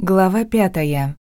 Глава пятая.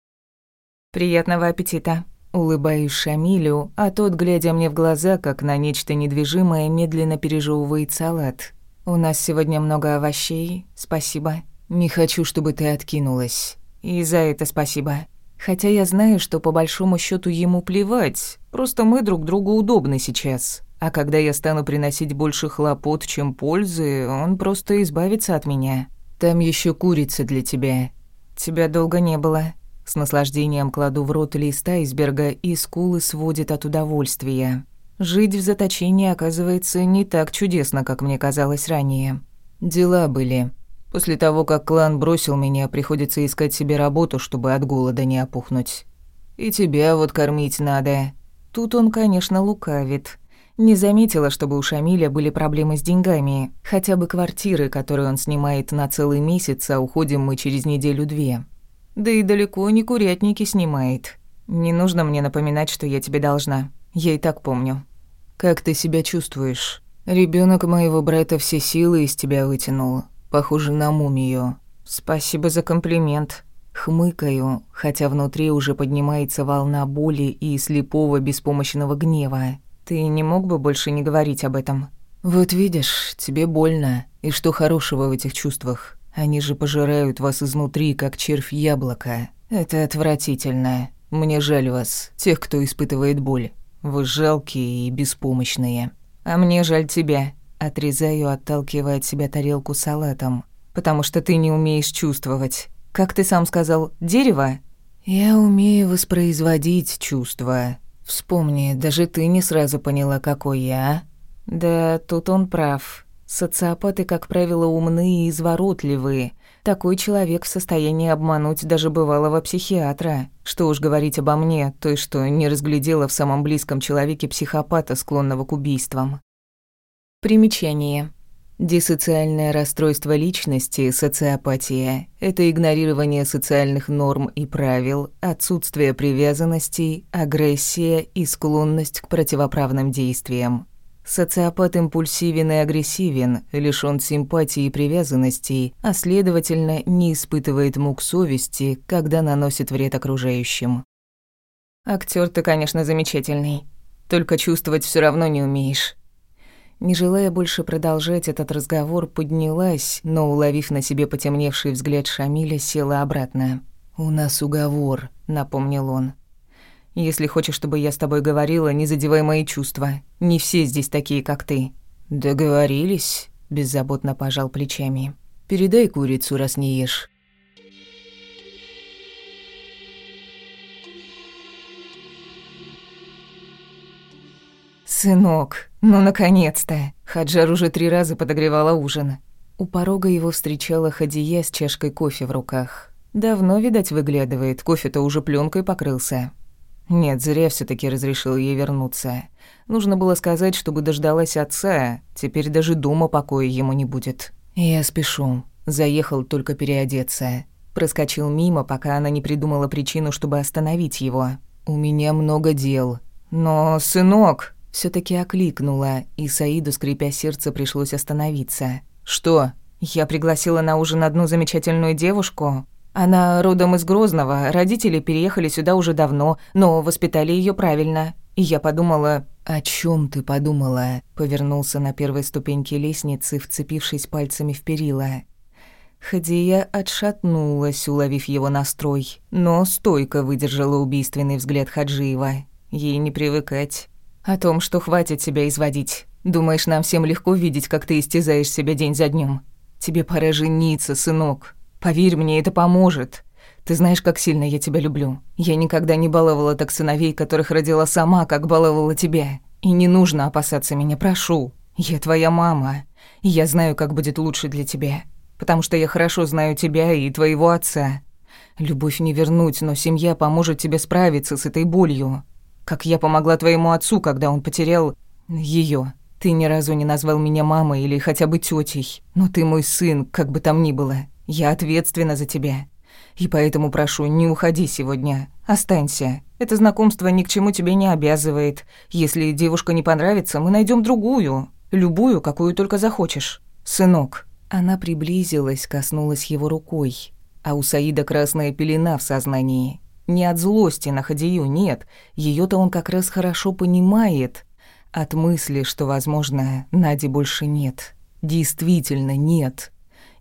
«Приятного аппетита!» Улыбаюсь Шамилю, а тот, глядя мне в глаза, как на нечто недвижимое, медленно пережевывает салат. «У нас сегодня много овощей, спасибо. Не хочу, чтобы ты откинулась. И за это спасибо. Хотя я знаю, что по большому счету ему плевать, просто мы друг другу удобны сейчас. А когда я стану приносить больше хлопот, чем пользы, он просто избавится от меня. Там еще курица для тебя, «Тебя долго не было». С наслаждением кладу в рот лист айсберга, и скулы сводит от удовольствия. Жить в заточении оказывается не так чудесно, как мне казалось ранее. Дела были. После того, как клан бросил меня, приходится искать себе работу, чтобы от голода не опухнуть. И тебя вот кормить надо. Тут он, конечно, лукавит. Не заметила, чтобы у Шамиля были проблемы с деньгами. Хотя бы квартиры, которые он снимает на целый месяц, а уходим мы через неделю-две. Да и далеко не курятники снимает. Не нужно мне напоминать, что я тебе должна. Я и так помню. Как ты себя чувствуешь? Ребенок моего брата все силы из тебя вытянул. Похоже на мумию. Спасибо за комплимент. Хмыкаю, хотя внутри уже поднимается волна боли и слепого беспомощного гнева. Ты не мог бы больше не говорить об этом? Вот видишь, тебе больно. И что хорошего в этих чувствах? Они же пожирают вас изнутри, как червь яблока. Это отвратительно. Мне жаль вас, тех, кто испытывает боль. Вы жалкие и беспомощные. А мне жаль тебя. Отрезаю, отталкивая от себя тарелку салатом. Потому что ты не умеешь чувствовать. Как ты сам сказал, дерево? Я умею воспроизводить чувства. Вспомни, даже ты не сразу поняла, какой я, а? Да, тут он прав. Социопаты, как правило, умные и изворотливые. Такой человек в состоянии обмануть даже бывалого психиатра. Что уж говорить обо мне, той, что не разглядела в самом близком человеке психопата, склонного к убийствам. Примечание. Диссоциальное расстройство личности, социопатия – это игнорирование социальных норм и правил, отсутствие привязанностей, агрессия и склонность к противоправным действиям. Социопат импульсивен и агрессивен, лишён симпатии и привязанностей, а следовательно, не испытывает мук совести, когда наносит вред окружающим. Актер ты, конечно, замечательный. Только чувствовать все равно не умеешь. Не желая больше продолжать этот разговор, поднялась, но, уловив на себе потемневший взгляд Шамиля, села обратно. «У нас уговор», — напомнил он. «Если хочешь, чтобы я с тобой говорила, не задевай мои чувства. Не все здесь такие, как ты». «Договорились», — беззаботно пожал плечами. «Передай курицу, раз не ешь». «Сынок, ну наконец-то!» Хаджар уже три раза подогревала ужин. У порога его встречала Хадия с чашкой кофе в руках. Давно, видать, выглядывает, кофе-то уже пленкой покрылся. Нет, зря все таки разрешил ей вернуться. Нужно было сказать, чтобы дождалась отца, теперь даже дома покоя ему не будет. Я спешу. Заехал только переодеться. Проскочил мимо, пока она не придумала причину, чтобы остановить его. «У меня много дел». «Но, сынок...» все таки окликнула, и Саиду, скрипя сердце, пришлось остановиться. «Что? Я пригласила на ужин одну замечательную девушку. Она родом из Грозного, родители переехали сюда уже давно, но воспитали ее правильно. И я подумала, «О чем ты подумала?» Повернулся на первой ступеньке лестницы, вцепившись пальцами в перила. Хадия отшатнулась, уловив его настрой, но стойко выдержала убийственный взгляд Хаджиева. Ей не привыкать. О том, что хватит себя изводить. Думаешь, нам всем легко видеть, как ты истязаешь себя день за днем. Тебе пора жениться, сынок. Поверь мне, это поможет. Ты знаешь, как сильно я тебя люблю. Я никогда не баловала так сыновей, которых родила сама, как баловала тебя. И не нужно опасаться меня, прошу. Я твоя мама, и я знаю, как будет лучше для тебя. Потому что я хорошо знаю тебя и твоего отца. Любовь не вернуть, но семья поможет тебе справиться с этой болью. Как я помогла твоему отцу, когда он потерял ее. Ты ни разу не назвал меня мамой или хотя бы тетей, но ты мой сын, как бы там ни было. Я ответственна за тебя. И поэтому прошу, не уходи сегодня. Останься. Это знакомство ни к чему тебе не обязывает. Если девушка не понравится, мы найдем другую. Любую, какую только захочешь. Сынок. Она приблизилась, коснулась его рукой. А у Саида красная пелена в сознании. Не от злости на Хадию, нет. ее то он как раз хорошо понимает. От мысли, что, возможно, Нади больше нет. Действительно нет.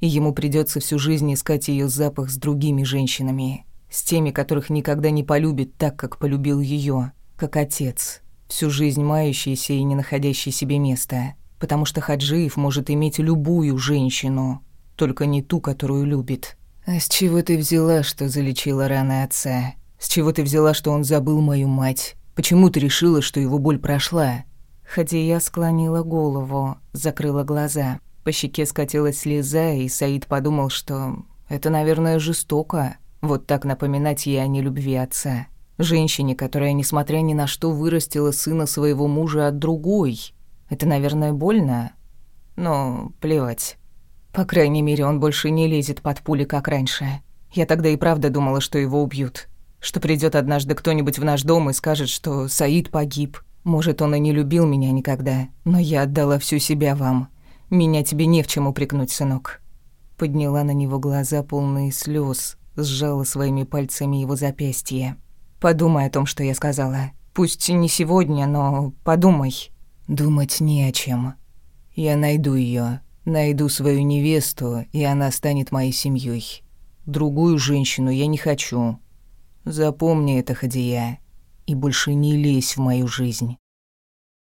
И ему придется всю жизнь искать ее запах с другими женщинами. С теми, которых никогда не полюбит так, как полюбил ее, как отец. Всю жизнь мающийся и не находящий себе места. Потому что Хаджиев может иметь любую женщину, только не ту, которую любит. «А с чего ты взяла, что залечила раны отца? С чего ты взяла, что он забыл мою мать? Почему ты решила, что его боль прошла?» Хадия склонила голову, закрыла глаза. По щеке скатилась слеза, и Саид подумал, что это, наверное, жестоко. Вот так напоминать ей о нелюбви отца. Женщине, которая, несмотря ни на что, вырастила сына своего мужа от другой. Это, наверное, больно, но плевать. По крайней мере, он больше не лезет под пули, как раньше. Я тогда и правда думала, что его убьют. Что придет однажды кто-нибудь в наш дом и скажет, что Саид погиб. Может, он и не любил меня никогда, но я отдала всю себя вам. Меня тебе не в чем упрекнуть, сынок. Подняла на него глаза, полные слез, сжала своими пальцами его запястье. Подумай о том, что я сказала. Пусть не сегодня, но подумай. Думать не о чем. Я найду ее, найду свою невесту, и она станет моей семьей. Другую женщину я не хочу. Запомни это, Хадия, и больше не лезь в мою жизнь.